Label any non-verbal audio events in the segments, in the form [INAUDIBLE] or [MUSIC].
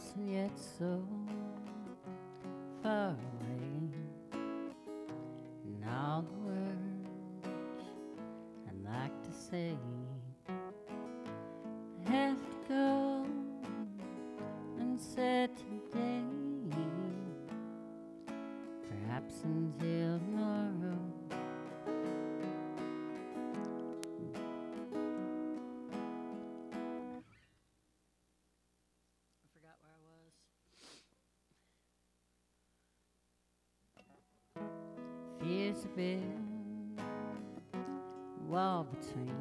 close Big wall between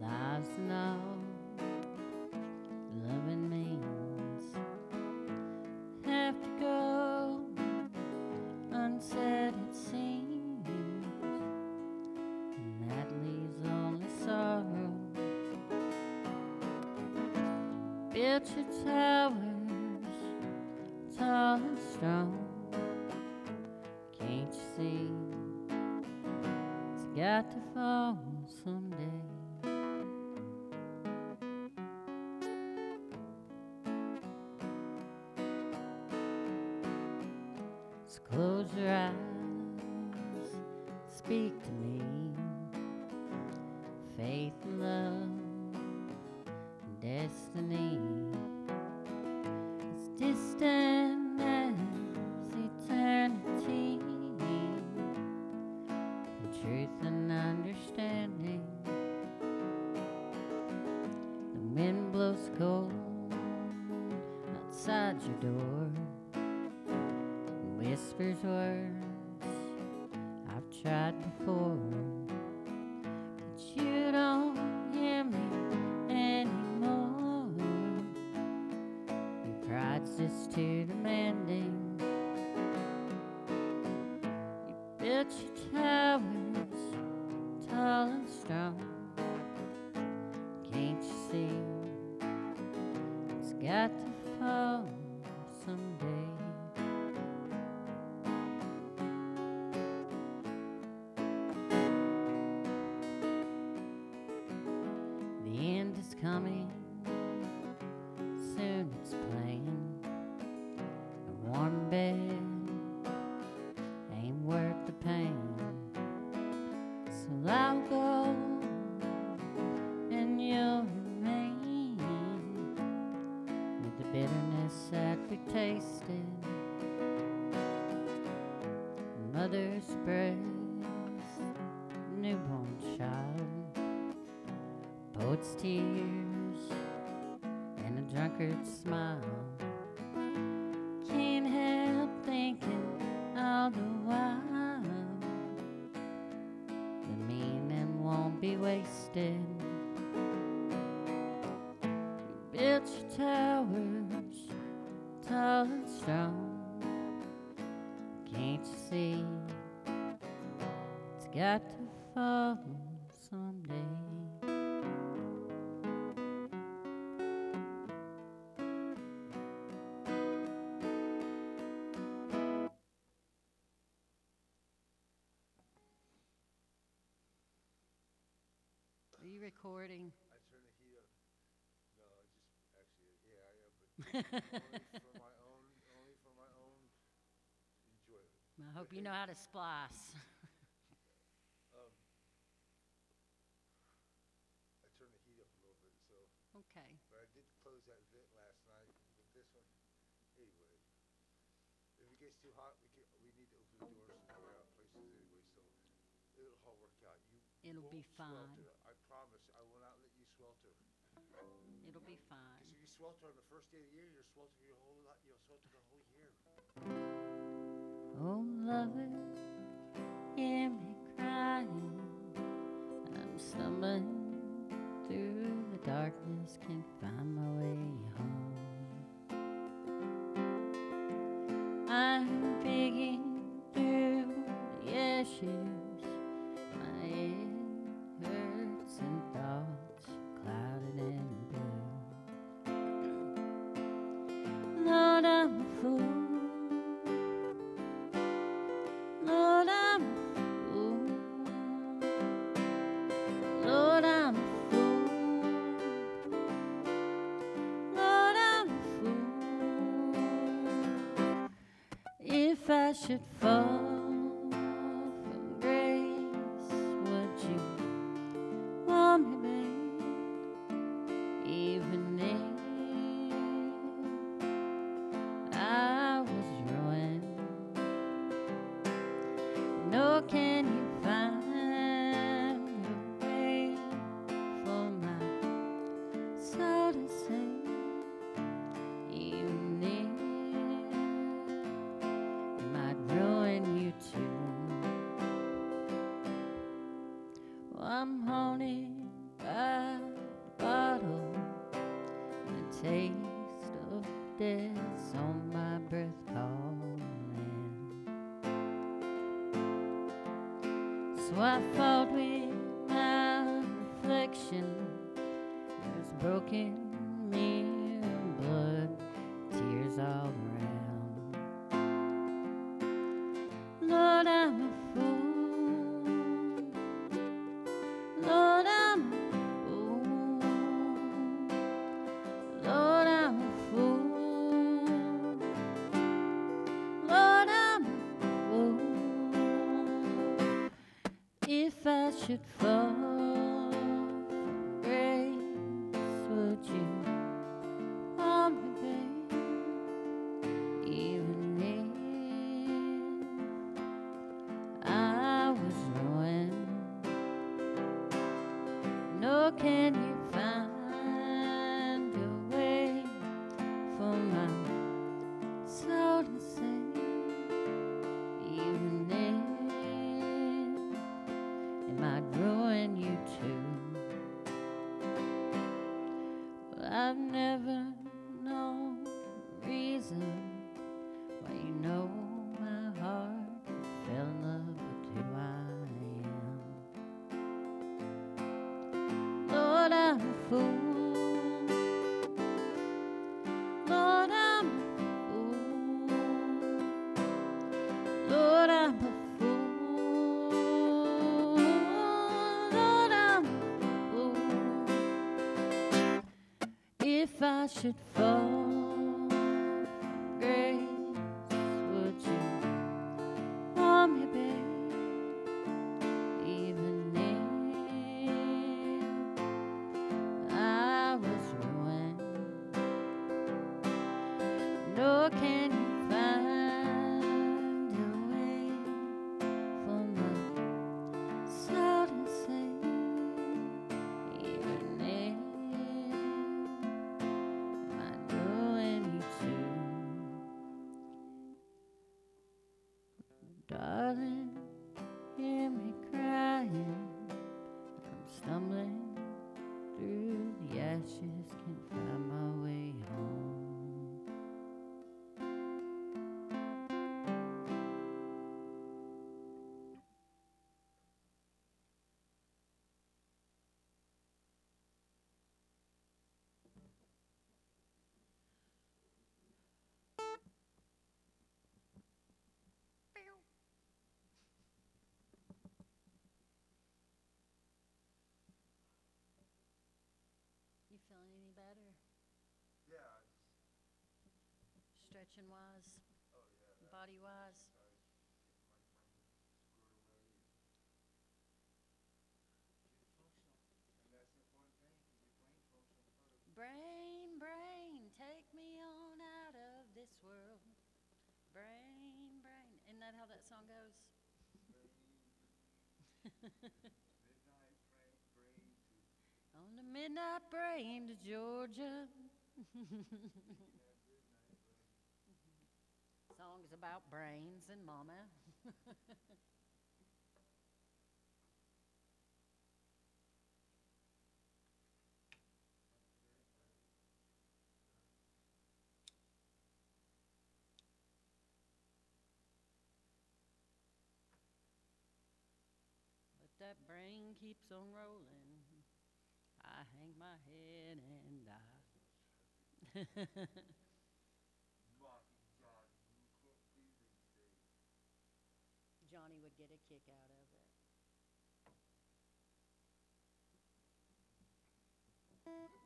lives and all loving means. Have to go unsaid, it seems, and that leaves only sorrow. Built your towers tall and strong. To fall someday. So close your eyes, speak to me. Outside your door whispers words I've tried before. Tasted. Mother's breast, newborn child, poet's tears, and a drunkard's smile. Can't help thinking all the while the meaning won't be wasted. You built your towers strong. Can't you see? It's got to fall someday. Are you recording? I turn the heat up. No, I just actually, yeah, I am, but only for my own, only for my own enjoyment. I hope you know how to splice. [LAUGHS] Um, I turned the heat up a little bit, so, Okay. but I did close that vent last night with this one. Anyway, if it gets too hot, we can, we need to open the doors and clear out places anyway, so it'll all work out. You It'll be won't fine. swelter. I promise, I will not let you swelter. It'll be fine. Because you swelter on the first day of the year, you're swelter your whole lot, you'll swelter the whole year. Oh, lover, hear me crying. I'm stumbling through the darkness, can't find my way home. 是否？death's on my breath calling. So I fought with my reflection, it was broken if I should fall. should fall. stretching wise, body wise? Brain, brain, take me on out of this world. Brain, brain. Isn't that how that song goes? [LAUGHS] on the midnight brain to Georgia. [LAUGHS] about brains and mama. [LAUGHS] but that brain keeps on rolling. I hang my head and die. [LAUGHS] get a kick out of it. Thank you.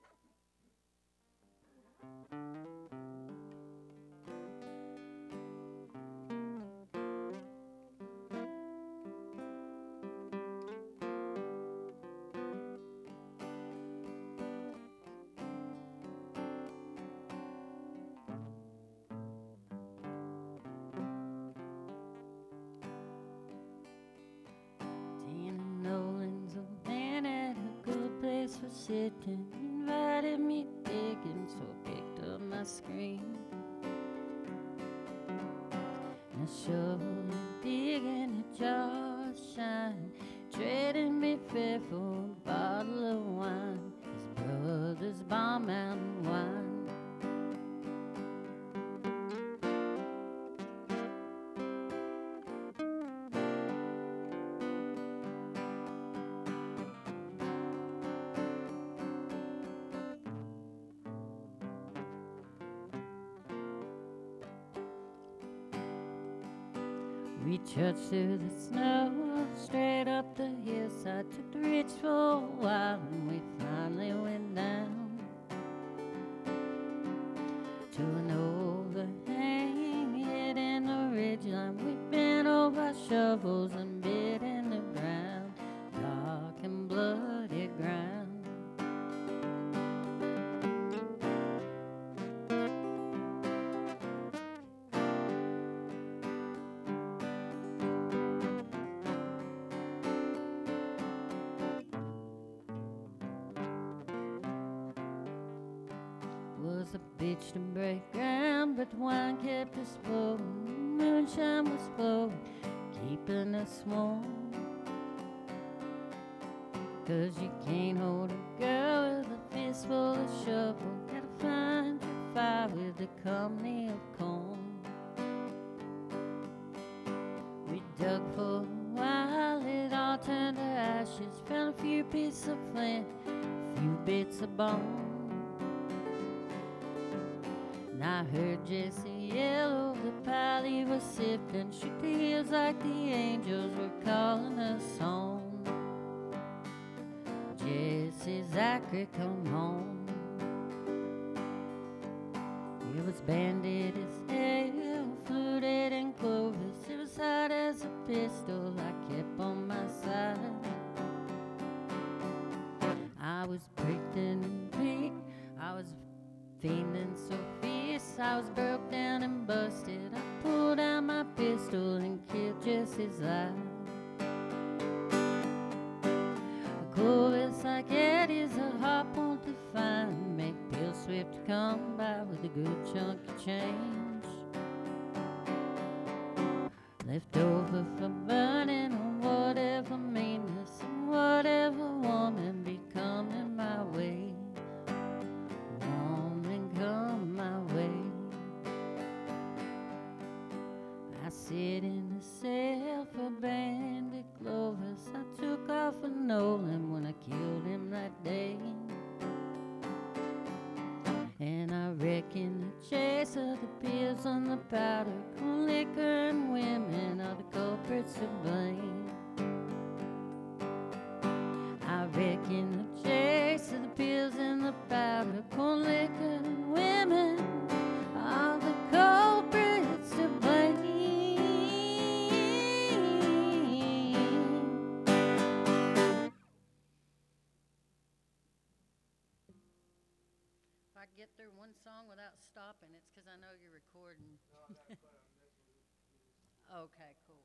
Sitting, invited me digging, so I picked up my screen. And a shovel digging a jar of shine, trading me fair for a bottle of wine. His brother's bomb mountain We trudged through the snow, straight up the hillside. Took the ridge for a while, and we finally went down was a bitch to break ground, but wine kept us flowing. Moonshine was flowing, keeping us warm. Cause you can't hold a girl with a fistful of shovel. Gotta find your fire with the company of corn. We dug for a while, it all turned to ashes. Found a few pieces of flint, a few bits of bone. I heard Jesse yell over the pile he was sifting. She feels like the angels were calling us home. Jesse Zachary, come home. It was banded A Clovis like Eddie's a hot point to find. Make Bill Swift come by with a good chunk of change. I sit in the cell for Bandit Clovis. I took off for Nolan when I killed him that day. And I reckon the chase of the pills and the powder, corn liquor and women are the culprits to blame. I reckon the chase of the pills and the powder, corn liquor you're recording. [LAUGHS] Okay, cool.